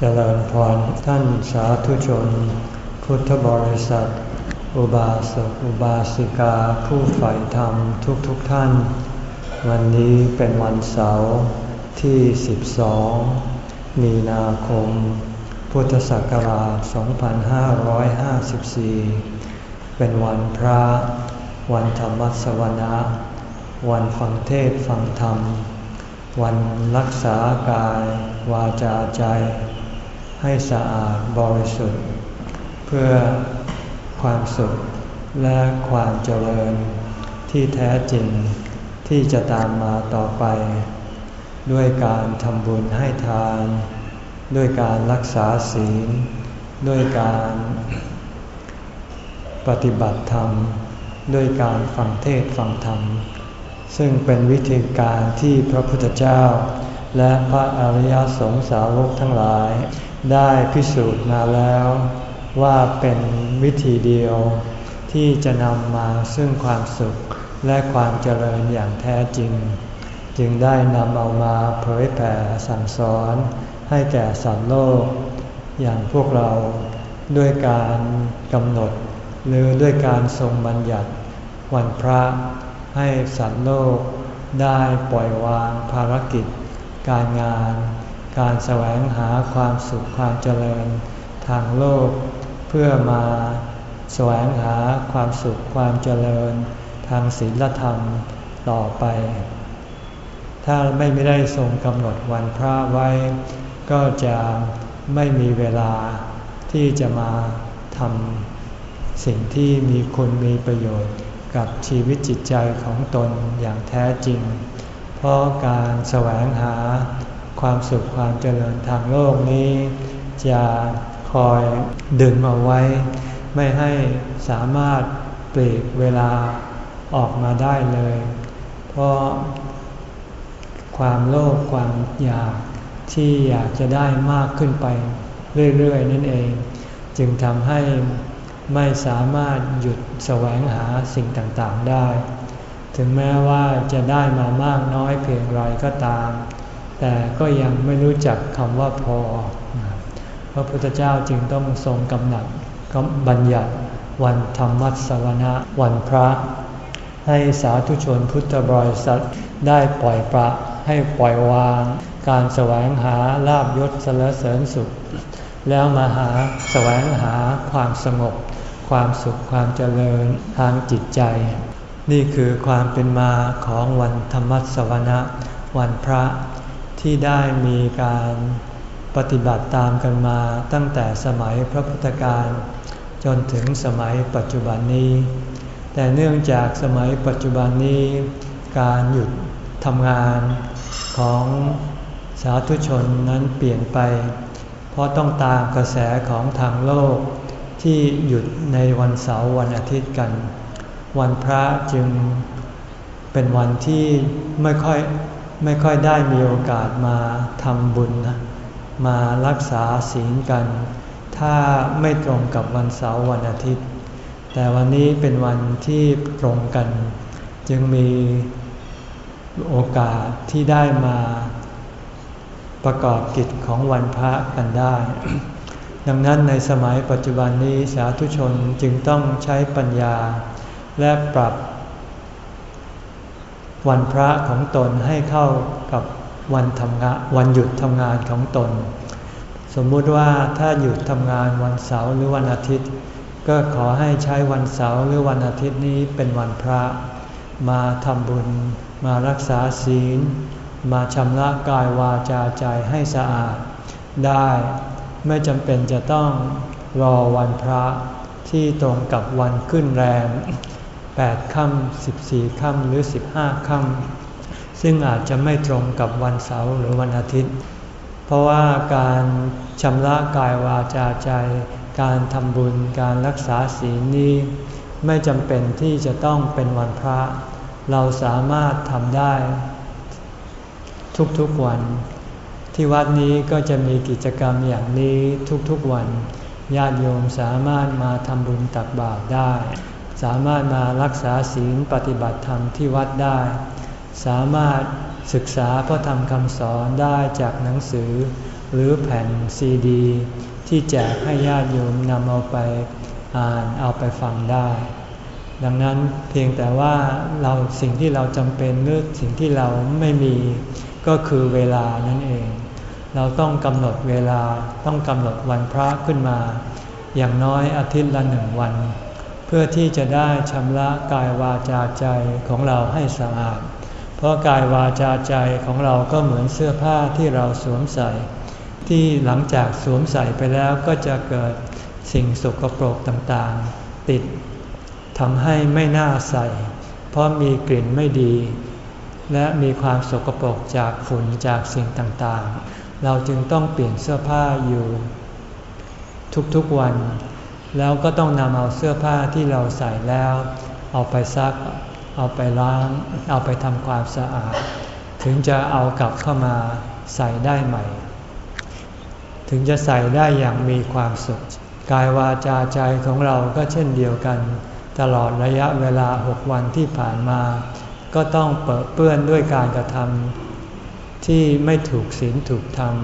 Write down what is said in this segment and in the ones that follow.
เจริญพรท่านสาธุชน พุทธบริษัท อุบาสกอุบาสิกาผู้ใฝ่ธรรมทุกทุกท่าน วันนี้เป็นวันเสาร์ที่ 12 มีนาคม พุทธศักราช 2554 เป็นวันพระ วันธรรมสวนะ วันฟังเทศฟังธรรม วันรักษากายวาจาใจ ให้สะอาดบริสุทธิ์ เพื่อความสุขและความเจริญที่แท้จริงที่จะตามมาต่อไป ด้วยการทำบุญให้ทาน ด้วยการรักษาศีล ด้วยการปฏิบัติธรรม ด้วยการฟังเทศฟังธรรม ซึ่งเป็นวิธีการที่พระพุทธเจ้า และพระอริยสงสาวกทั้งหลาย ได้พิสูจน์มาแล้ว ว่าเป็นวิธีเดียว ที่จะนำมาซึ่งความสุขและความเจริญอย่างแท้จริง จึงได้นำเอามาเผยแผ่สั่งสอนให้แก่สัตว์โลก อย่างพวกเราด้วยการกำหนด หรือด้วยการทรงบัญญัติวันพระให้สัตว์โลกได้ปล่อยวางภารกิจ การงาน การแสวงหาความสุขความเจริญ ทางโลก เพื่อมาแสวงหาความสุขความเจริญ ทางศีลธรรมต่อไป ถ้าไม่ได้ทรงกำหนดวันพระไว้ ก็จะไม่มีเวลาที่จะมาทำสิ่งที่มีคุณมีประโยชน์กับชีวิตจิตใจของตนอย่างแท้จริง เพราะการแสวงหาความสุขความเจริญทางโลกนี้ จะคอยดึงเอาไว้ ไม่ให้สามารถเปลีกเวลาออกมาได้เลย เพราะความโลภความอยากที่อยากจะได้มากขึ้นไปเรื่อยๆนั่นเอง จึงทำให้ไม่สามารถหยุดแสวงหาสิ่งต่างๆได้ ถึงแม้ว่าจะได้มามากน้อยเพียงไรก็ตาม แต่ก็ยังไม่รู้จักคำว่าพอ พระพุทธเจ้าจึงต้องทรงกำหนัดบัญญัติวันธรรมัสวนะวันพระ ให้สาธุชนพุทธบริษัทได้ปล่อยประให้ปล่อยวาง การแสวงหาลาบยศสรเสริญสุข แล้วมาหาแสวงหาความสงบ ความสุขความเจริญทางจิตใจ นี่คือความเป็นมาของวันธรรมสวนะวันพระที่ได้มีการปฏิบัติตามกันมาตั้งแต่สมัยพระพุทธการจนถึงสมัยปัจจุบันนี้ แต่เนื่องจากสมัยปัจจุบันนี้ การหยุดทำงานของสาธุชนนั้นเปลี่ยนไป เพราะต้องตามกระแสของทางโลกที่หยุดในวันเสาร์วันอาทิตย์กัน วันพระจึงเป็นวันที่ไม่ค่อยไม่ค่อยได้มีโอกาสมาทำบุญมารักษาศีลกัน ถ้าไม่ตรงกับวันเสาร์วันอาทิตย์ แต่วันนี้เป็นวันที่ตรงกัน จึงมีโอกาสที่ได้มาประกอบกิจของวันพระกันได้ ดังนั้นในสมัยปัจจุบันนี้สาธุชนจึงต้องใช้ปัญญา และปรับ วันพระของตนให้เข้ากับวันทำงานวันหยุดทำงานของตน สมมุติว่าถ้าหยุดทำงานวันเสาร์หรือวันอาทิตย์ ก็ขอให้ใช้วันเสาร์หรือวันอาทิตย์นี้เป็นวันพระ มาทำบุญ มารักษาศีล มาชำระกายวาจาใจให้สะอาด ได้ไม่จำเป็นจะต้องรอวันพระที่ตรงกับวันขึ้นแรง 8ค่ำ14ค่ำหรือ 15ค่ำซึ่งอาจจะไม่ตรงกับวันเสาร์หรือวันอาทิตย์ เพราะว่าการชำระกายวาจาใจ การทำบุญการรักษาศีลนี้ ไม่จำเป็นที่จะต้องเป็นวันพระ เราสามารถทำได้ ทุกๆวัน ที่วัดนี้ก็จะมีกิจกรรมอย่างนี้ทุกๆวันญาติโยมสามารถมาทำบุญตักบาตรได้ สามารถมารักษาศีลปฏิบัติธรรมที่วัดได้ สามารถศึกษาพระธรรมคำสอนได้จากหนังสือ หรือแผ่นซีดี ที่แจกให้ญาติโยมนำเอาไปอ่านเอาไปฟังได้ ดังนั้นเพียงแต่ว่าเราสิ่งที่เราจำเป็นหรือสิ่งที่เราไม่มีก็คือเวลานั่นเอง เราต้องกำหนดเวลาต้องกำหนดวันพระขึ้นมา อย่างน้อยอาทิตย์ละหนึ่งวัน เพื่อที่จะได้ชำระกายวาจาใจของเราให้สะอาด เพราะกายวาจาใจของเราก็เหมือนเสื้อผ้าที่เราสวมใส่ ที่หลังจากสวมใส่ไปแล้วก็จะเกิดสิ่งสกปรกต่างๆ ติดทำให้ไม่น่าใส่ เพราะมีกลิ่นไม่ดี และมีความสกปรกจากฝุ่นจากสิ่งต่างๆ เราจึงต้องเปลี่ยนเสื้อผ้าอยู่ ทุกๆวัน แล้วก็ต้องนำเอาเสื้อผ้าที่เราใส่แล้ว เอาไปซัก เอาไปล้าง เอาไปทำความสะอาด ถึงจะเอากลับเข้ามาใส่ได้ใหม่ ถึงจะใส่ได้อย่างมีความสุข กายวาจาใจของเราก็เช่นเดียวกัน ตลอดระยะเวลาหกวันที่ผ่านมา ก็ต้องเปิดเปื้อนด้วยการกระทำที่ไม่ถูกศีลถูกธรรม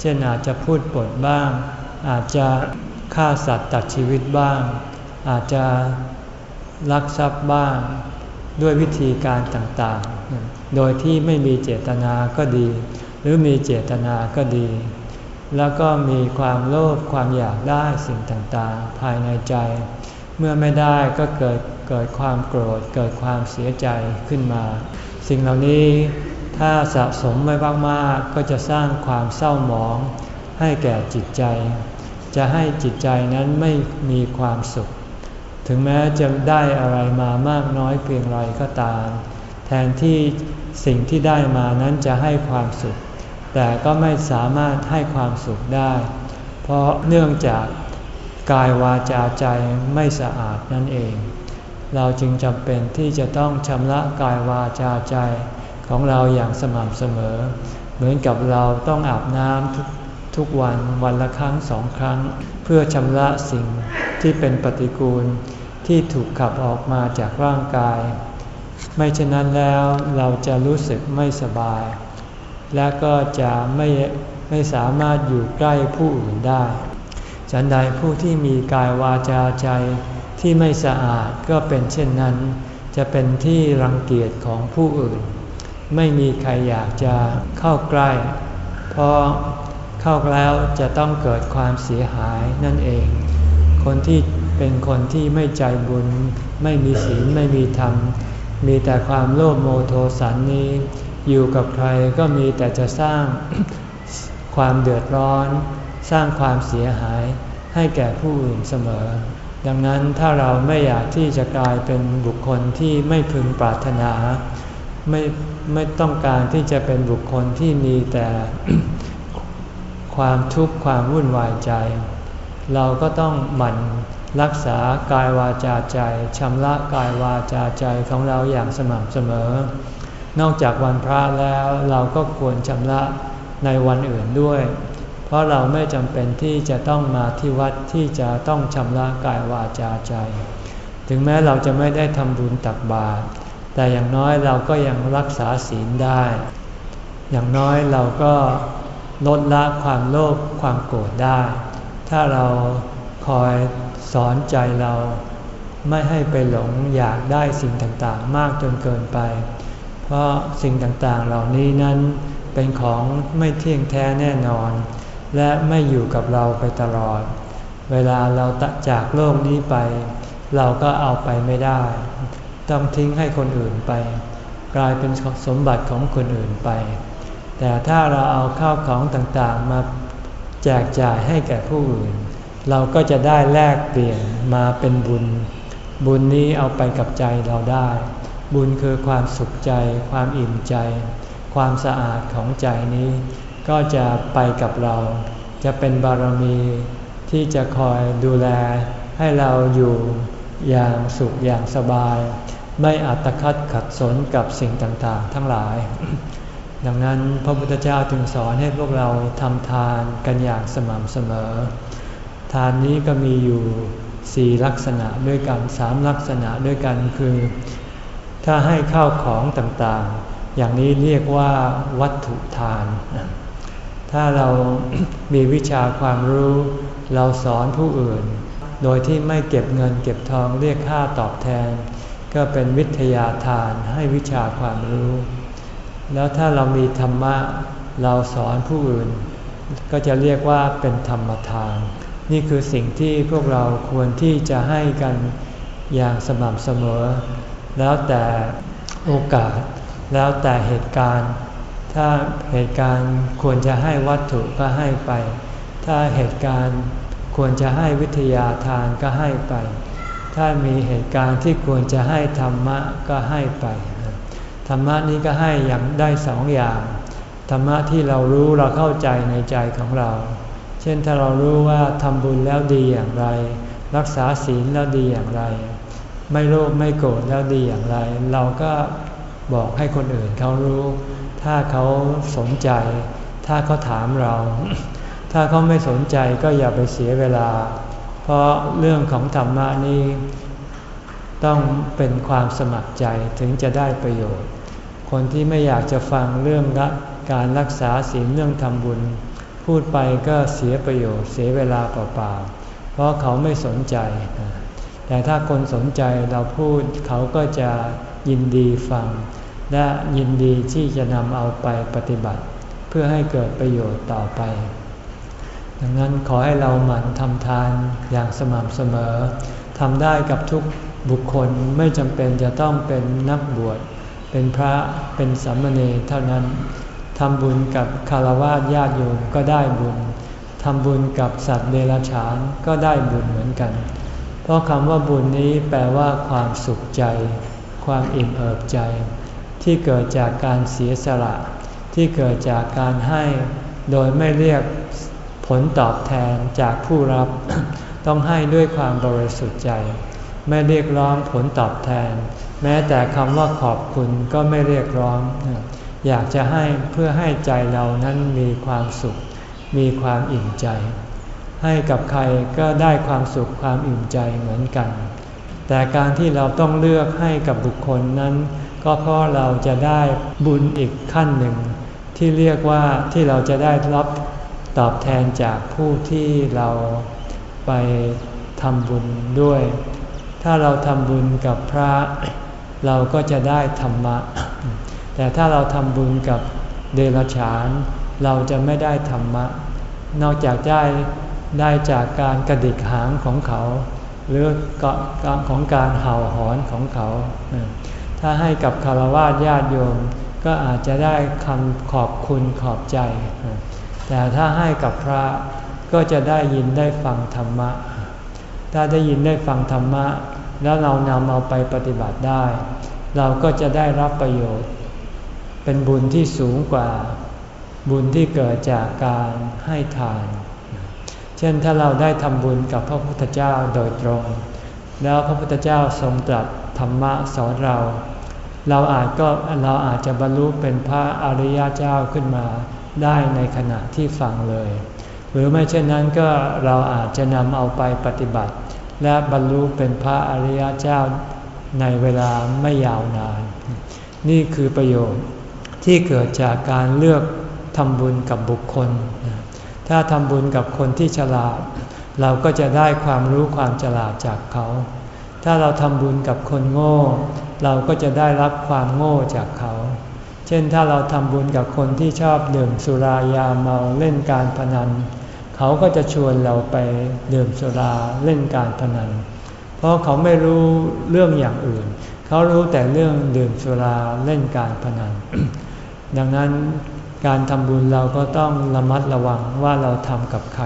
เช่นอาจจะพูดปดบ้าง อาจจะ ฆ่าสัตว์ตัดชีวิตบ้าง อาจจะลักทรัพย์บ้าง ด้วยวิธีการต่างๆ โดยที่ไม่มีเจตนาก็ดี หรือมีเจตนาก็ดี แล้วก็มีความโลภความอยากได้สิ่งต่างๆ ภายในใจ เมื่อไม่ได้ก็เกิดเกิดความโกรธเกิดความเสียใจขึ้นมา สิ่งเหล่านี้ถ้าสะสมไว้มากๆก็จะสร้างความเศร้าหมองให้แก่จิตใจ จะให้จิตใจนั้นไม่มีความสุข ถึงแม้จะได้อะไรมามากน้อยเพียงไรก็ตาม แทนที่สิ่งที่ได้มานั้นจะให้ความสุข แต่ก็ไม่สามารถให้ความสุขได้ เพราะเนื่องจากกายวาจาใจไม่สะอาดนั่นเอง เราจึงจำเป็นที่จะต้องชำระกายวาจาใจของเราอย่างสม่ำเสมอ เหมือนกับเราต้องอาบน้ำทุก ทุกวันวันละครั้งสองครั้ง เพื่อชำระสิ่งที่เป็นปฏิกูลที่ถูกขับออกมาจากร่างกาย ไม่เช่นนั้นแล้วเราจะรู้สึกไม่สบาย และก็จะไม่ไม่สามารถอยู่ใกล้ผู้อื่นได้ ฉันใดผู้ที่มีกายวาจาใจที่ไม่สะอาดก็เป็นเช่นนั้น จะเป็นที่รังเกียจของผู้อื่น ไม่มีใครอยากจะเข้าใกล้ เพราะ เข้าแล้วจะต้องเกิดความเสียหายนั่นเอง คนที่เป็นคนที่ไม่ใจบุญ ไม่มีศีลไม่มีธรรม มีแต่ความโลภโมโทสันนี้ อยู่กับใครก็มีแต่จะสร้างความเดือดร้อน สร้างความเสียหายให้แก่ผู้อื่นเสมอ ดังนั้นถ้าเราไม่อยากที่จะกลายเป็นบุคคลที่ไม่พึงปรารถนา ไม่ไม่ต้องการที่จะเป็นบุคคลที่มีแต่ ความทุกข์ความวุ่นวายใจ เราก็ต้องหมั่นรักษากายวาจาใจชำระกายวาจาใจของเราอย่างสม่ำเสมอ นอกจากวันพระแล้วเราก็ควรชำระในวันอื่นด้วย เพราะเราไม่จำเป็นที่จะต้องมาที่วัดที่จะต้องชำระกายวาจาใจ ถึงแม้เราจะไม่ได้ทำบุญตักบาตรแต่อย่างน้อยเราก็ยังรักษาศีลได้ อย่างน้อยเราก็ ลดละความโลภความโกรธได้ ถ้าเราคอยสอนใจเราไม่ให้ไปหลงอยากได้สิ่งต่างๆ มากจนเกินไป เพราะสิ่งต่างๆเหล่านี้นั้นเป็นของไม่เที่ยงแท้แน่นอน และไม่อยู่กับเราไปตลอด เวลาเราตจากโลกนี้ไป เราก็เอาไปไม่ได้ ต้องทิ้งให้คนอื่นไป กลายเป็นสมบัติของคนอื่นไป แต่ถ้าเราเอาข้าวของต่างๆ มาแจกจ่ายให้แก่ผู้อื่น เราก็จะได้แลกเปลี่ยนมาเป็นบุญ บุญนี้เอาไปกับใจเราได้ บุญคือความสุขใจ ความอิ่มใจ ความสะอาดของใจนี้ ก็จะไปกับเรา จะเป็นบารมีที่จะคอยดูแลให้เราอยู่อย่างสุขอย่างสบาย ไม่อัตคัดขัดสนกับสิ่งต่างๆ ทั้งหลาย ดังนั้นพระพุทธเจ้าจึงสอนให้พวกเราทำทานกันอย่างสม่ำเสมอ ทานนี้ก็มีอยู่สี่ลักษณะด้วยกันสามลักษณะด้วยกันคือ ถ้าให้ข้าวของต่างๆ อย่างนี้เรียกว่าวัตถุทาน ถ้าเรามีวิชาความรู้ เราสอนผู้อื่น โดยที่ไม่เก็บเงินเก็บทองเรียกค่าตอบแทน ก็เป็นวิทยาทานให้วิชาความรู้ แล้วถ้าเรามีธรรมะเราสอนผู้อื่น ก็จะเรียกว่าเป็นธรรมทาน นี่คือสิ่งที่พวกเราควรที่จะให้กันอย่างสม่ำเสมอ แล้วแต่โอกาส แล้วแต่เหตุการณ์ ถ้าเหตุการณ์ควรจะให้วัตถุก็ให้ไป ถ้าเหตุการณ์ควรจะให้วิทยาทานก็ให้ไป ถ้ามีเหตุการณ์ที่ควรจะให้ธรรมะก็ให้ไป ธรรมะนี้ก็ให้อย่างได้สองอย่าง ธรรมะที่เรารู้เราเข้าใจในใจของเรา เช่นถ้าเรารู้ว่าทำบุญแล้วดีอย่างไร รักษาศีลแล้วดีอย่างไร ไม่โลภไม่โกรธแล้วดีอย่างไร เราก็บอกให้คนอื่นเขารู้ ถ้าเขาสนใจ ถ้าเขาถามเรา ถ้าเขาไม่สนใจก็อย่าไปเสียเวลา เพราะเรื่องของธรรมะนี้ ต้องเป็นความสมัครใจถึงจะได้ประโยชน์ คนที่ไม่อยากจะฟังเรื่องการรักษาศีลเรื่องทำบุญ พูดไปก็เสียประโยชน์เสียเวลาเปล่าๆ เพราะเขาไม่สนใจ แต่ถ้าคนสนใจเราพูดเขาก็จะยินดีฟัง และยินดีที่จะนำเอาไปปฏิบัติ เพื่อให้เกิดประโยชน์ต่อไป ดังนั้นขอให้เราหมั่นทำทานอย่างสม่ำเสมอทำได้กับทุก บุคคลไม่จำเป็นจะต้องเป็นนักบวช เป็นพระเป็นสามเณรเท่านั้นทำบุญกับคารวะญาติโยมก็ได้บุญทำบุญกับสัตว์เดรัจฉานก็ได้บุญเหมือนกัน เพราะคำว่าบุญนี้แปลว่าความสุขใจ ความอิ่มเอิบใจ ที่เกิดจากการเสียสละ ที่เกิดจากการให้โดยไม่เรียกผลตอบแทนจากผู้รับ ต้องให้ด้วยความบริสุทธิ์ใจ ไม่เรียกร้องผลตอบแทน แม้แต่คำว่าขอบคุณก็ไม่เรียกร้อง อยากจะให้เพื่อให้ใจเรานั้นมีความสุข มีความอิ่มใจ ให้กับใครก็ได้ความสุขความอิ่มใจเหมือนกัน แต่การที่เราต้องเลือกให้กับบุคคลนั้น ก็เพราะเราจะได้บุญอีกขั้นหนึ่ง ที่เรียกว่าที่เราจะได้รับตอบแทนจากผู้ที่เราไปทำบุญด้วย ถ้าเราทำบุญกับพระ เราก็จะได้ธรรมะ แต่ถ้าเราทำบุญกับเดรัจฉาน เราจะไม่ได้ธรรมะ นอกจากได้ได้จากการกระดิกหางของเขา หรือของการเห่าหอนของเขา ถ้าให้กับคารวะญาติโยมก็อาจจะได้คำขอบคุณขอบใจ แต่ถ้าให้กับพระก็จะได้ยินได้ฟังธรรมะ ถ้าได้ยินได้ฟังธรรมะ แล้วเรานำเอาไปปฏิบัติได้ เราก็จะได้รับประโยชน์ เป็นบุญที่สูงกว่า บุญที่เกิดจากการให้ทาน เช่นถ้าเราได้ทำบุญกับพระพุทธเจ้าโดยตรง แล้วพระพุทธเจ้าทรงตรัสธรรมะสอนเรา เราอาจก็เราอาจจะบรรลุเป็นพระอริยเจ้าขึ้นมาได้ในขณะที่ฟังเลย หรือไม่เช่นนั้นก็เราอาจจะนำเอาไปปฏิบัติ และบรรลุเป็นพระอริยเจ้าในเวลาไม่ยาวนาน นี่คือประโยชน์ที่เกิดจากการเลือกทำบุญกับบุคคล ถ้าทำบุญกับคนที่ฉลาด เราก็จะได้ความรู้ความฉลาดจากเขา ถ้าเราทำบุญกับคนโง่ เราก็จะได้รับความโง่จากเขา เช่นถ้าเราทำบุญกับคนที่ชอบดื่มสุรายาเมาเล่นการพนัน เขาก็จะชวนเราไปดื่มสุราเล่นการพนัน เพราะเขาไม่รู้เรื่องอย่างอื่น เขารู้แต่เรื่องดื่มสุราเล่นการพนัน ดังนั้นการทำบุญเราก็ต้องระมัดระวังว่าเราทำกับใคร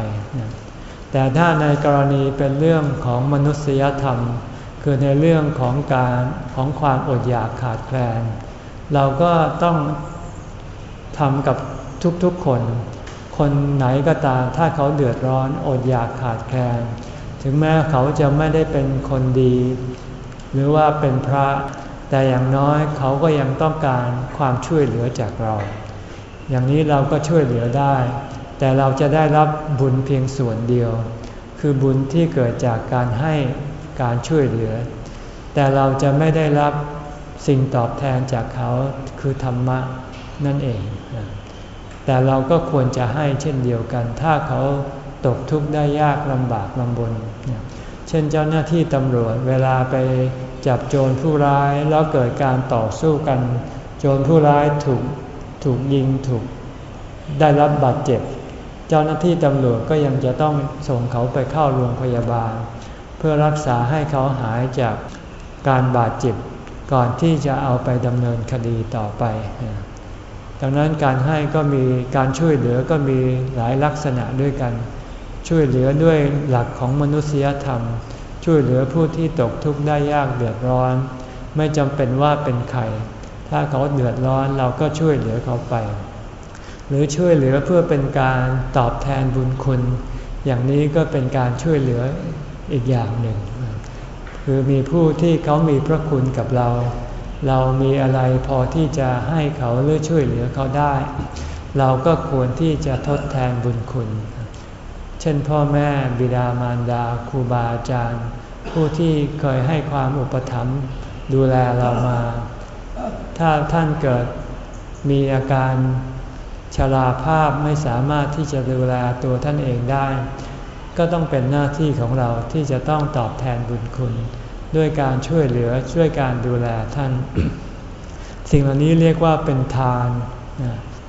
แต่ถ้าในกรณีเป็นเรื่องของมนุษยธรรม คือในเรื่องของการของความอดอยากขาดแคลน เราก็ต้องทำกับทุกๆคน คนไหนก็ตามถ้าเขาเดือดร้อนอดอยากขาดแคลนถึงแม้เขาจะไม่ได้เป็นคนดี หรือว่าเป็นพระ แต่อย่างน้อยเขาก็ยังต้องการความช่วยเหลือจากเรา อย่างนี้เราก็ช่วยเหลือได้ แต่เราจะได้รับบุญเพียงส่วนเดียว คือบุญที่เกิดจากการให้การช่วยเหลือ แต่เราจะไม่ได้รับสิ่งตอบแทนจากเขาคือธรรมะนั่นเอง แต่เราก็ควรจะให้เช่นเดียวกัน ถ้าเขาตกทุกข์ได้ยากลำบากลำบน เช่นเจ้าหน้าที่ตำรวจเวลาไปจับโจรผู้ร้ายแล้วเกิดการต่อสู้กัน โจรผู้ร้ายถูกถูกยิงถูกได้รับบาดเจ็บ เจ้าหน้าที่ตำรวจก็ยังจะต้องส่งเขาไปเข้าโรงพยาบาล เพื่อรักษาให้เขาหายจากการบาดเจ็บ ก่อนที่จะเอาไปดำเนินคดีต่อไป ดังนั้นการให้ก็มีการช่วยเหลือก็มีหลายลักษณะด้วยกัน ช่วยเหลือด้วยหลักของมนุษยธรรม ช่วยเหลือผู้ที่ตกทุกข์ได้ยากเดือดร้อน ไม่จำเป็นว่าเป็นใคร ถ้าเขาเดือดร้อนเราก็ช่วยเหลือเขาไป หรือช่วยเหลือเพื่อเป็นการตอบแทนบุญคุณ อย่างนี้ก็เป็นการช่วยเหลืออีกอย่างหนึ่ง คือมีผู้ที่เขามีพระคุณกับเรา เรามีอะไรพอที่จะให้เขาหรือช่วยเหลือเขาได้ เราก็ควรที่จะทดแทนบุญคุณ เช่นพ่อแม่บิดามารดาครูบาอาจารย์ ผู้ที่เคยให้ความอุปถัมภ์ดูแลเรามา ถ้าท่านเกิดมีอาการชราภาพไม่สามารถที่จะดูแลตัวท่านเองได้ ก็ต้องเป็นหน้าที่ของเราที่จะต้องตอบแทนบุญคุณ ด้วยการช่วยเหลือช่วยการดูแลท่าน สิ่งเหล่านี้เรียกว่าเป็นทาน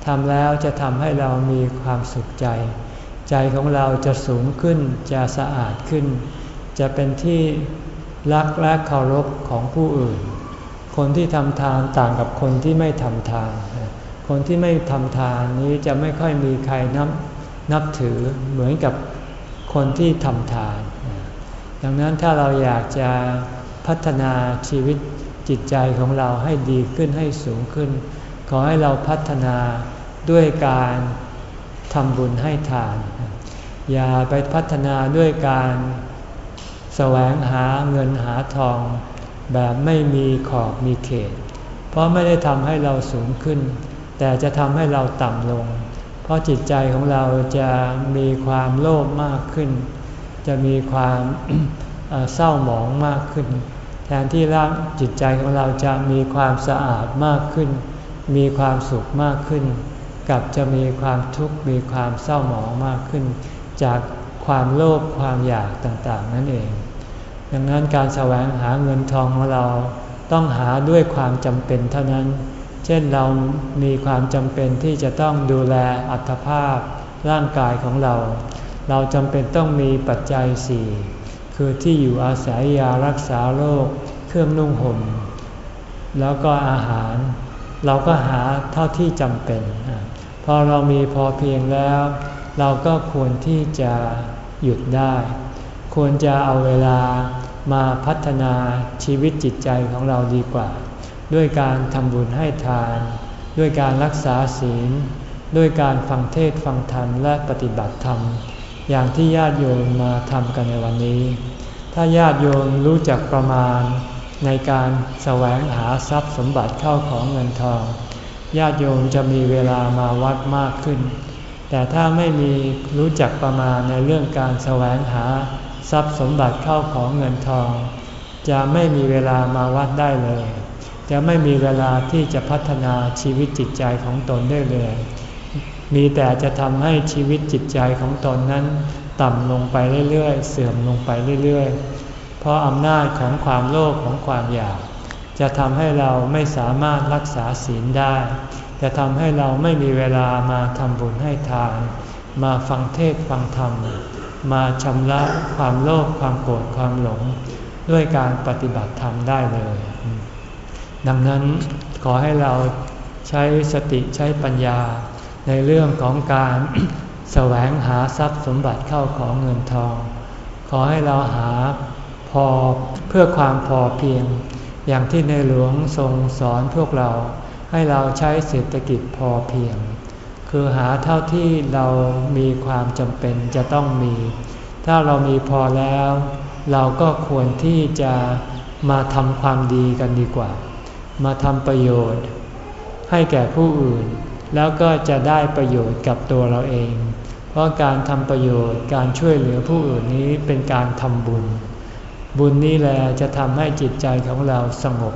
ทำแล้วจะทำให้เรามีความสุขใจ ใจของเราจะสูงขึ้นจะสะอาดขึ้น จะเป็นที่รักและเคารพของผู้อื่น คนที่ทำทานต่างกับคนที่ไม่ทำทาน คนที่ไม่ทำทานนี้จะไม่ค่อยมีใครนับนับถือเหมือนกับคนที่ทำทาน ดังนั้นถ้าเราอยากจะพัฒนาชีวิตจิตใจของเราให้ดีขึ้นให้สูงขึ้น ขอให้เราพัฒนาด้วยการทำบุญให้ทาน อย่าไปพัฒนาด้วยการแสวงหาเงินหาทอง แบบไม่มีขอบมีเขต เพราะไม่ได้ทำให้เราสูงขึ้น แต่จะทำให้เราต่ำลง เพราะจิตใจของเราจะมีความโลภมากขึ้น จะมีความ เศร้าหมองมากขึ้น แทนที่ร่างจิตใจของเราจะมีความสะอาดมากขึ้น มีความสุขมากขึ้น กับจะมีความทุกข์มีความเศร้าหมองมากขึ้น จากความโลภความอยากต่างๆ นั่นเอง ดังนั้นการแสวงหาเงินทองของเราต้องหาด้วยความจำเป็นเท่านั้น เช่นเรามีความจำเป็นที่จะต้องดูแลอัตภาพร่างกายของเรา เราจำเป็นต้องมีปัจจัยสี่ คือที่อยู่อาศัยยารักษาโรคเครื่องนุ่งห่ม แล้วก็อาหาร เราก็หาเท่าที่จำเป็น พอเรามีพอเพียงแล้ว เราก็ควรที่จะหยุดได้ ควรจะเอาเวลามาพัฒนาชีวิตจิตใจของเราดีกว่า ด้วยการทำบุญให้ทาน ด้วยการรักษาศีล ด้วยการฟังเทศฟังธรรมและปฏิบัติธรรม อย่างที่ญาติโยมมาทำกันในวันนี้ ถ้าญาติโยมรู้จักประมาณในการแสวงหาทรัพย์สมบัติเข้าของเงินทอง ญาติโยมจะมีเวลามาวัดมากขึ้น แต่ถ้าไม่มีรู้จักประมาณในเรื่องการแสวงหาทรัพย์สมบัติเข้าของเงินทอง จะไม่มีเวลามาวัดได้เลย จะไม่มีเวลาที่จะพัฒนาชีวิตจิตใจของตนได้เลย มีแต่จะทำให้ชีวิตจิตใจของตนนั้น ต่ำลงไปเรื่อยๆ เสื่อมลงไปเรื่อยๆ เพราะอำนาจของความโลภของความอยาก จะทำให้เราไม่สามารถรักษาศีลได้ จะทำให้เราไม่มีเวลามาทำบุญให้ทาน มาฟังเทศฟังธรรม มาชำระความโลภความโกรธความหลง ด้วยการปฏิบัติธรรมได้เลย ดังนั้นขอให้เราใช้สติใช้ปัญญา ในเรื่องของการแสวงหาทรัพย์สมบัติเข้าของเงินทอง ขอให้เราหาพอเพื่อความพอเพียง อย่างที่ในหลวงทรงสอนพวกเราให้เราใช้เศรษฐกิจพอเพียง คือหาเท่าที่เรามีความจำเป็นจะต้องมี ถ้าเรามีพอแล้ว เราก็ควรที่จะมาทำความดีกันดีกว่า มาทำประโยชน์ ให้แก่ผู้อื่น แล้วก็จะได้ประโยชน์กับตัวเราเอง เพราะการทำประโยชน์การช่วยเหลือผู้อื่นนี้เป็นการทำบุญ บุญนี้แหละจะทำให้จิตใจของเราสงบ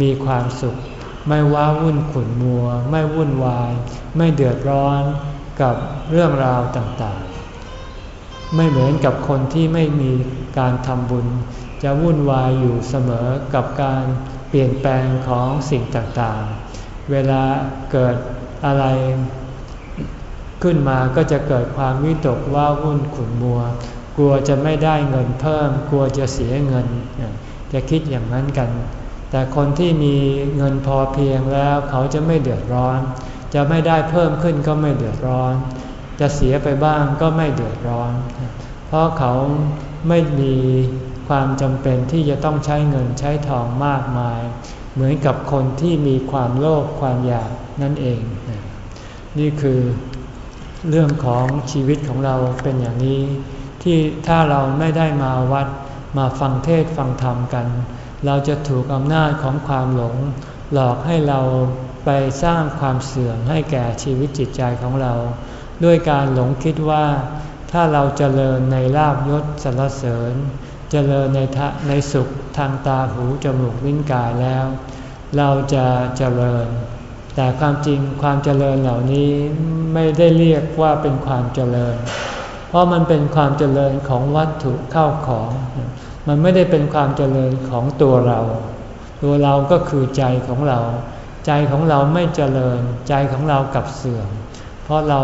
มีความสุข ไม่ว้าวุ่นขุ่นมัว ไม่วุ่นวาย ไม่เดือดร้อนกับเรื่องราวต่างๆ ไม่เหมือนกับคนที่ไม่มีการทำบุญ จะวุ่นวายอยู่เสมอกับการเปลี่ยนแปลงของสิ่งต่างๆ เวลาเกิด อะไรขึ้นมาก็จะเกิดความวิตกว่าวุ่นขุ่นมัว กลัวจะไม่ได้เงินเพิ่ม กลัวจะเสียเงิน จะคิดอย่างนั้นกัน แต่คนที่มีเงินพอเพียงแล้วเขาจะไม่เดือดร้อน จะไม่ได้เพิ่มขึ้นก็ไม่เดือดร้อน จะเสียไปบ้างก็ไม่เดือดร้อน เพราะเขาไม่มีความจำเป็นที่จะต้องใช้เงินใช้ทองมากมาย เหมือนกับคนที่มีความโลภความอยาก นั่นเอง นี่คือเรื่องของชีวิตของเราเป็นอย่างนี้ ที่ถ้าเราไม่ได้มาวัดมาฟังเทศฟังธรรมกัน เราจะถูกอำนาจของความหลง หลอกให้เราไปสร้างความเสื่อมให้แก่ชีวิตจิตใจของเรา ด้วยการหลงคิดว่า ถ้าเราจเจริญในลาบยศสรรเสริญเจริญในในสุขทางตาหูจมูกลิ้นกายแล้ว เราจะเจริญ แต่ความจริงความเจริญเหล่านี้ไม่ได้เรียกว่าเป็นความเจริญ เพราะมันเป็นความเจริญของวัตถุเข้าของ มันไม่ได้เป็นความเจริญของตัวเรา ตัวเราก็คือใจของเรา ใจของเราไม่เจริญ ใจของเรากับเสื่อม เพราะเรา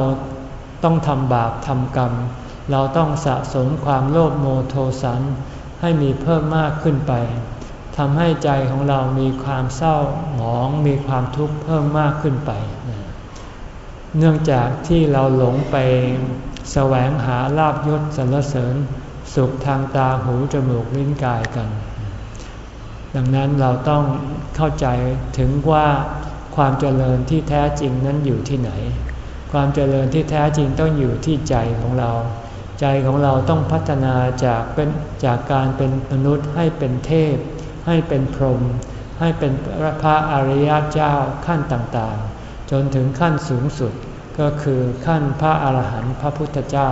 ต้องทำบาปทำกรรม เราต้องสะสมความโลภโมโทสันให้มีเพิ่มมากขึ้นไป ทำให้ใจของเรามีความเศร้าหมองมีความทุกข์เพิ่มมากขึ้นไป เนื่องจากที่เราหลงไปแสวงหาลาบยศสรรเสริญ สุขทางตาหูจมูกลิ้นกายกัน ดังนั้นเราต้องเข้าใจถึงว่าความเจริญที่แท้จริงนั้นอยู่ที่ไหน ความเจริญที่แท้จริงต้องอยู่ที่ใจของเรา ใจของเราต้องพัฒนาจากเป็นจากการเป็นมนุษย์ให้เป็นเทพ ให้เป็นพรหมให้เป็นพระอริยเจ้าขั้นต่างๆ จนถึงขั้นสูงสุดก็คือขั้นพระอาหารหันต์พระพุทธเจ้า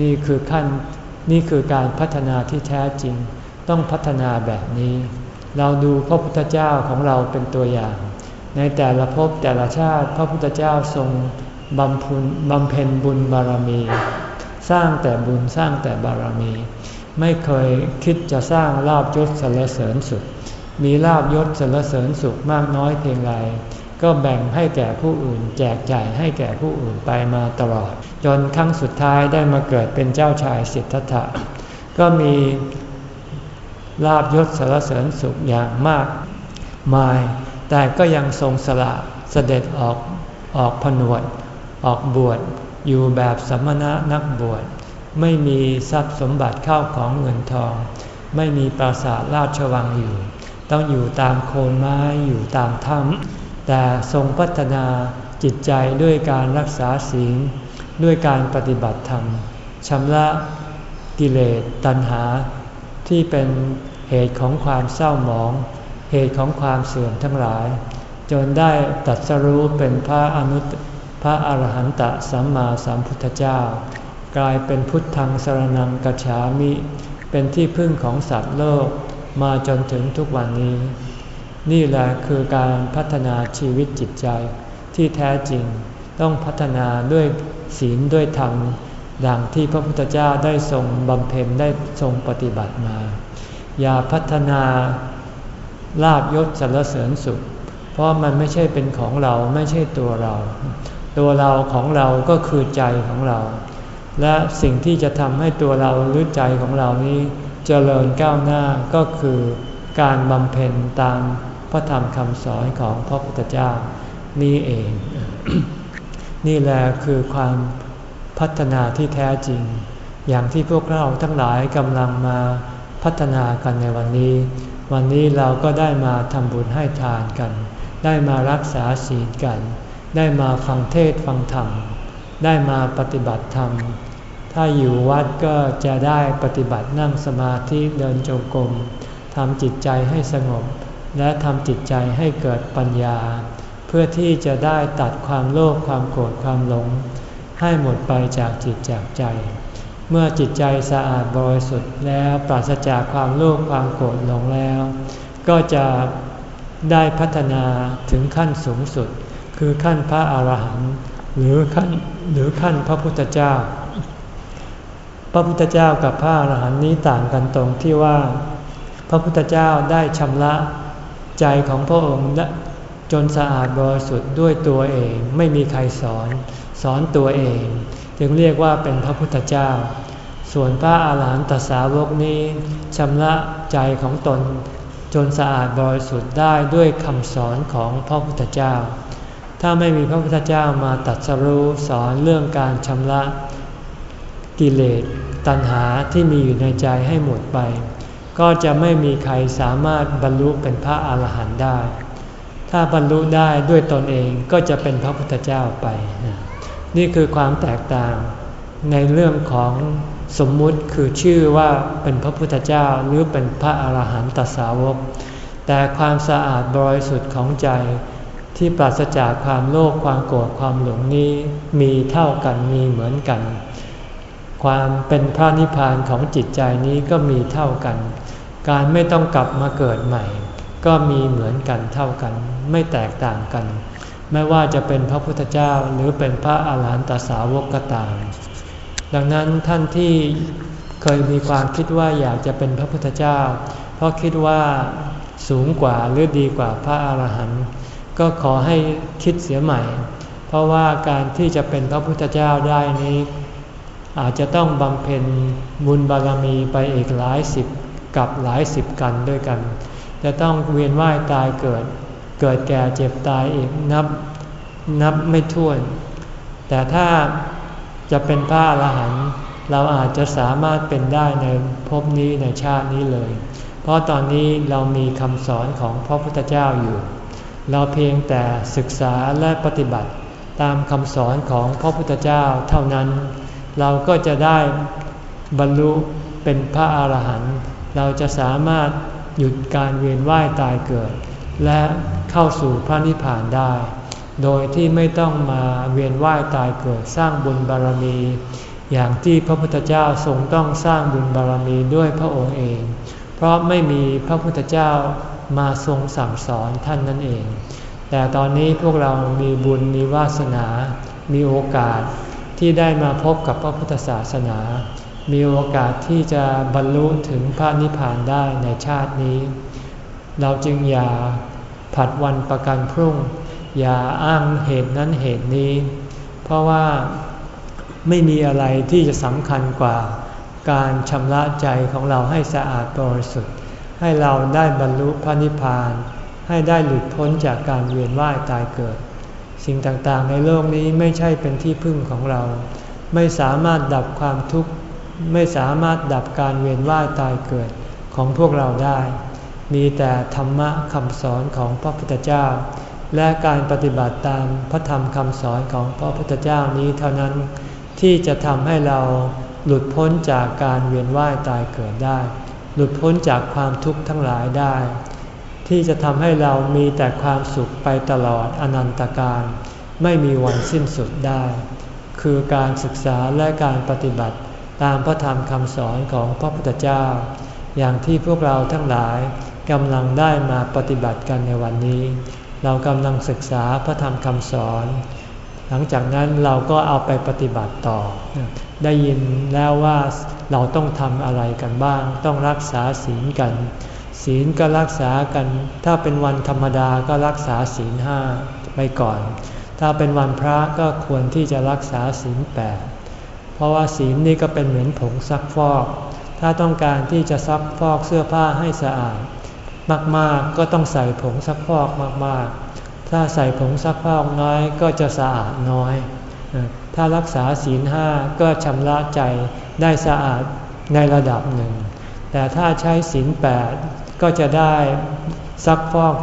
นี่คือขั้นนี่คือการพัฒนาที่แท้จริง ต้องพัฒนาแบบนี้ เราดูพระพุทธเจ้าของเราเป็นตัวอย่าง ในแต่ละภพแต่ละชาติพระพุทธเจ้าทรงบำพุนบำเพ็ญบุญบารมี สร้างแต่บุญสร้างแต่บารมี ไม่เคยคิดจะสร้างลาบยศสรรเสริญสุข มีลาบยศสรรเสริญสุขมากน้อยเพียงไร ก็แบ่งให้แก่ผู้อื่น แจกจ่ายให้แก่ผู้อื่นไปมาตลอด จนครั้งสุดท้ายได้มาเกิดเป็นเจ้าชายสิทธัตถะ ก็มีลาบยศสรรเสริญสุขอย่างมากมาย แต่ก็ยังทรงสละเสด็จออกออกผนวด ออกบวชอยู่แบบสมณะนักบวช ไม่มีทรัพย์สมบัติเข้าของเงินทอง ไม่มีปราสาทราชวังอยู่ ต้องอยู่ตามโคนไม้อยู่ตามถ้ำแต่ทรงพัฒนาจิตใจด้วยการรักษาศีลด้วยการปฏิบัติธรรมชำระกิเลสตัณหา ที่เป็นเหตุของความเศร้าหมอง เหตุของความเสื่อมทั้งหลาย จนได้ตัดสรู้เป็นพระอนุตพระอรหันตสัมมาสัมพุทธเจ้า กลายเป็นพุทธังสรนังกัจฉามิ เป็นที่พึ่งของสัตว์โลกมาจนถึงทุกวันนี้ นี่แหละคือการพัฒนาชีวิตจิตใจที่แท้จริงต้องพัฒนาด้วยศีลด้วยธรรมดังที่พระพุทธเจ้าได้ทรงบำเพ็ญได้ทรงปฏิบัติมา อย่าพัฒนาลาบยศสรรเสริญสุข เพราะมันไม่ใช่เป็นของเราไม่ใช่ตัวเรา ตัวเราของเราก็คือใจของเรา และสิ่งที่จะทำให้ตัวเราหรือใจของเรานี้จเจริญก้าวหน้าก็คือการบำเพ็ญตามพระธรรมคำสอนของพระพุทธเจ้านี่เอง นี่แหละคือความพัฒนาที่แท้จริง อย่างที่พวกเราทั้งหลายกำลังมาพัฒนากันในวันนี้ วันนี้เราก็ได้มาทำบุญให้ทานกัน ได้มารักษาศีลกัน ได้มาฟังเทศฟังธรรม ได้มาปฏิบัติธรรม ถ้าอยู่วัดก็จะได้ปฏิบัตินั่งสมาธิเดินจงกรมทำจิตใจให้สงบ และทำจิตใจให้เกิดปัญญา เพื่อที่จะได้ตัดความโลภความโกรธความหลง ให้หมดไปจากจิตจากใจ เมื่อจิตใจสะอาดบริสุทธิ์แล้วปราศจากความโลภความโกรธหลงแล้ว ก็จะได้พัฒนาถึงขั้นสูงสุด คือขั้นพระอาหารหันต์ หรือขั้นหรือขั้นพระพุทธเจ้า พระพุทธเจ้ากับพระอรหันต์นี้ต่างกันตรงที่ว่า พระพุทธเจ้าได้ชำระใจของพระองค์จนสะอาดบริสุทธิ์ด้วยตัวเองไม่มีใครสอน สอนตัวเอง จึงเรียกว่าเป็นพระพุทธเจ้า ส่วนพระอาหารหันตสาวกนี้ชำระใจของตนจนสะอาดบริสุทธิ์ได้ด้วยคำสอนของพระพุทธเจ้า ถ้าไม่มีพระพุทธเจ้ามาตัดสรู้สอนเรื่องการชำระกิเลสตัณหาที่มีอยู่ในใจให้หมดไป ก็จะไม่มีใครสามารถบรรลุเป็นพระอาหารหันต์ได้ ถ้าบรรลุได้ด้วยตนเองก็จะเป็นพระพุทธเจ้าไป นี่คือความแตกต่างในเรื่องของสมมุติคือชื่อว่าเป็นพระพุทธเจ้าหรือเป็นพระอาหารหันตสาวก แต่ความสะอาดบริสุทธิ์ของใจ ที่ปราศจากความโลภความโกรธความหลงนี้มีเท่ากันมีเหมือนกัน ความเป็นพระนิพพานของจิตใจนี้ก็มีเท่ากัน การไม่ต้องกลับมาเกิดใหม่ ก็มีเหมือนกันเท่ากัน ไม่แตกต่างกัน ไม่ว่าจะเป็นพระพุทธเจ้าหรือเป็นพระอาหารหันตสาวกก็ตามดังนั้นท่านที่เคยมีความคิดว่าอยากจะเป็นพระพุทธเจ้า เพราะคิดว่าสูงกว่าหรือดีกว่าพระอาหารหันต์ ก็ขอให้คิดเสียใหม่ เพราะว่าการที่จะเป็นพระพุทธเจ้าได้นี้ อาจจะต้องบำเพ็ญบุญบารมีไปอีกหลายสิบกับหลายสิบกันด้วยกัน จะต้องเวียนว่ายตายเกิด เกิดแก่เจ็บตายอีกนับนับไม่ถ้วน แต่ถ้าจะเป็นพระอรหันต์เราอาจจะสามารถเป็นได้ในภพนี้ในชาตินี้เลย เพราะตอนนี้เรามีคำสอนของพระพุทธเจ้าอยู่ เราเพียงแต่ศึกษาและปฏิบัติตามคำสอนของพระพุทธเจ้าเท่านั้น เราก็จะได้บรรลุเป็นพระอาหารหันต์เราจะสามารถหยุดการเวียนว่ายตายเกิด และเข้าสู่พระนิพพานได้ โดยที่ไม่ต้องมาเวียนว่ายตายเกิดสร้างบุญบารมี อย่างที่พระพุทธเจ้าทรงต้องสร้างบุญบารมีด้วยพระองค์เอง เพราะไม่มีพระพุทธเจ้า มาทรงสั่งสอนท่านนั่นเอง แต่ตอนนี้พวกเรามีบุญมีวาสนา มีโอกาสที่ได้มาพบกับพระพุทธศาสนา มีโอกาสที่จะบรรลุถึงพระนิพพานได้ในชาตินี้ เราจึงอย่าผัดวันประกันพรุ่ง อย่าอ้างเหตุนั้นเหตุนี้ เพราะว่าไม่มีอะไรที่จะสำคัญกว่าการชำระใจของเราให้สะอาดบริสุทธิ์ ให้เราได้บรรลุพระนิพพาน ให้ได้หลุดพ้นจากการเวียนว่ายตายเกิด สิ่งต่างๆในโลกนี้ไม่ใช่เป็นที่พึ่งของเรา ไม่สามารถดับความทุกข์ ไม่สามารถดับการเวียนว่ายตายเกิดของพวกเราได้ มีแต่ธรรมะคำสอนของพระพุทธเจ้า และการปฏิบัติตามพระธรรมคำสอนของพระพุทธเจ้านี้เท่านั้น ที่จะทำให้เราหลุดพ้นจากการเวียนว่ายตายเกิดได้ หลุดพ้นจากความทุกข์ทั้งหลายได้ ที่จะทำให้เรามีแต่ความสุขไปตลอดอนันตการไม่มีวันสิ้นสุดได้ คือการศึกษาและการปฏิบัติตามพระธรรมคำสอนของพระพุทธเจ้า อย่างที่พวกเราทั้งหลายกำลังได้มาปฏิบัติกันในวันนี้ เรากำลังศึกษาพระธรรมคำสอน หลังจากนั้นเราก็เอาไปปฏิบัติต่อ ได้ยินแล้วว่า เราต้องทำอะไรกันบ้าง ต้องรักษาศีลกัน ศีลก็รักษากัน ถ้าเป็นวันธรรมดาก็รักษาศีลห้าไปก่อน ถ้าเป็นวันพระก็ควรที่จะรักษาศีลแปดเพราะว่าศีลนี่ก็เป็นเหมือนผงซักฟอก ถ้าต้องการที่จะซักฟอกเสื้อผ้าให้สะอาด มากๆก็ต้องใส่ผงซักฟอกมากๆ ถ้าใส่ผงซักฟอกน้อยก็จะสะอาดน้อย ถ้ารักษาศีลห้าก็ชำระใจ ได้สะอาดในระดับหนึ่ง แต่ถ้าใช้ศีลแปดก็จะได้ซักฟอก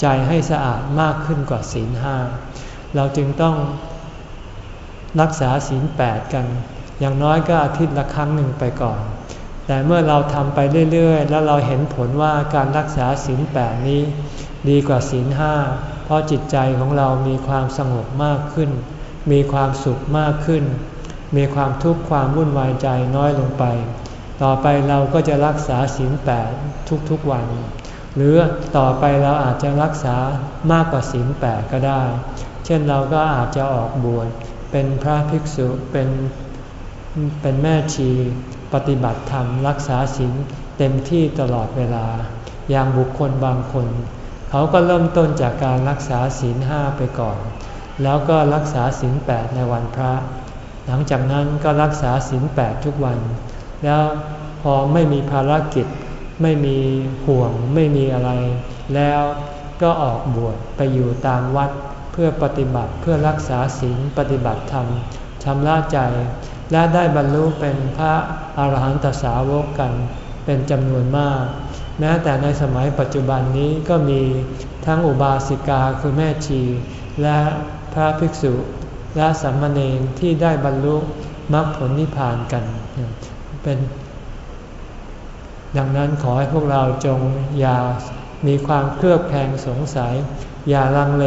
ใจให้สะอาดมากขึ้นกว่าศีลห้าเราจึงต้องรักษาศีลแปดกัน อย่างน้อยก็อาทิตย์ละครั้งหนึ่งไปก่อน แต่เมื่อเราทำไปเรื่อยๆ แล้วเราเห็นผลว่าการรักษาศีลแปดนี้ดีกว่าศีลห้าเพราะจิตใจของเรามีความสงบมากขึ้น มีความสุขมากขึ้น มีความทุกข์ความวุ่นวายใจน้อยลงไป ต่อไปเราก็จะรักษาศีลแปดทุกๆวัน หรือต่อไปเราอาจจะรักษามากกว่าศีลแปดก็ได้ เช่นเราก็อาจจะออกบวชเป็นพระภิกษุเป็นเป็นแม่ชีปฏิบัติธรรมรักษาศีลเต็มที่ตลอดเวลา อย่างบุคคลบางคน เขาก็เริ่มต้นจากการรักษาศีลห้าไปก่อน แล้วก็รักษาศีลแปดในวันพระ หลังจากนั้นก็รักษาศีลแปดทุกวัน แล้วพอไม่มีภารกิจ ไม่มีห่วง ไม่มีอะไร แล้วก็ออกบวชไปอยู่ตามวัดเพื่อปฏิบัติเพื่อรักษาศีลปฏิบัติธรรมชำระใจ และได้บรรลุเป็นพระอาหารหันตสาวกกันเป็นจำนวนมาก แม้แต่ในสมัยปัจจุบันนี้ก็มีทั้งอุบาสิกาคือแม่ชี และพระภิกษุ และสัมมาเนรที่ได้บรรลุมรรคผลนิพพานกันเป็น ดังนั้นขอให้พวกเราจงอย่ามีความเครือบแคลงสงสัย อย่าลังเล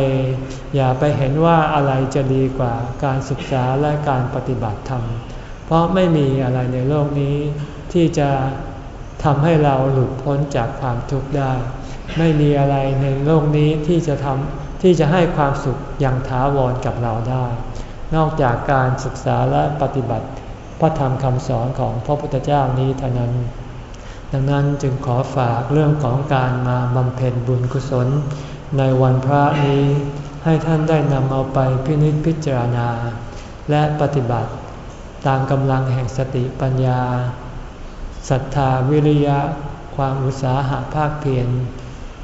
อย่าไปเห็นว่าอะไรจะดีกว่าการศึกษาและการปฏิบัติธรรม เพราะไม่มีอะไรในโลกนี้ที่จะทำให้เราหลุดพ้นจากความทุกข์ได้ ไม่มีอะไรในโลกนี้ที่จะทำ ที่จะให้ความสุขอย่างถาวรกับเราได้ นอกจากการศึกษาและปฏิบัติ พระธรรมคำสอนของพระพุทธเจ้านี้เท่านั้น ดังนั้นจึงขอฝากเรื่องของการมาบำเพ็ญบุญกุศล ในวันพระนี้ให้ท่านได้นำเอาไปพินิจพิจารณา และปฏิบัติตามกำลังแห่งสติปัญญาศรัทธาวิริยะ ความอุตสาหะภาคเพียร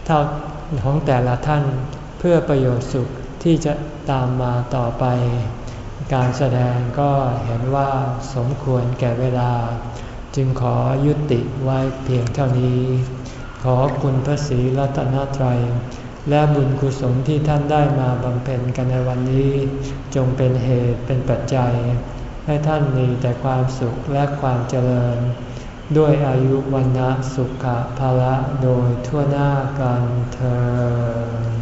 เท่าของแต่ละท่าน เพื่อประโยชน์สุขที่จะตามมาต่อไป การแสดงก็เห็นว่าสมควรแก่เวลา จึงขอยุติไว้เพียงเท่านี้ ขอคุณพระศรีรัตนตรัย และบุญกุศลที่ท่านได้มาบำเพ็ญกันในวันนี้ จงเป็นเหตุเป็นปัจจัย ให้ท่านมีแต่ความสุขและความเจริญ ด้วยอายุวันนะสุขภาละโดยทั่วหน้ากันเธอ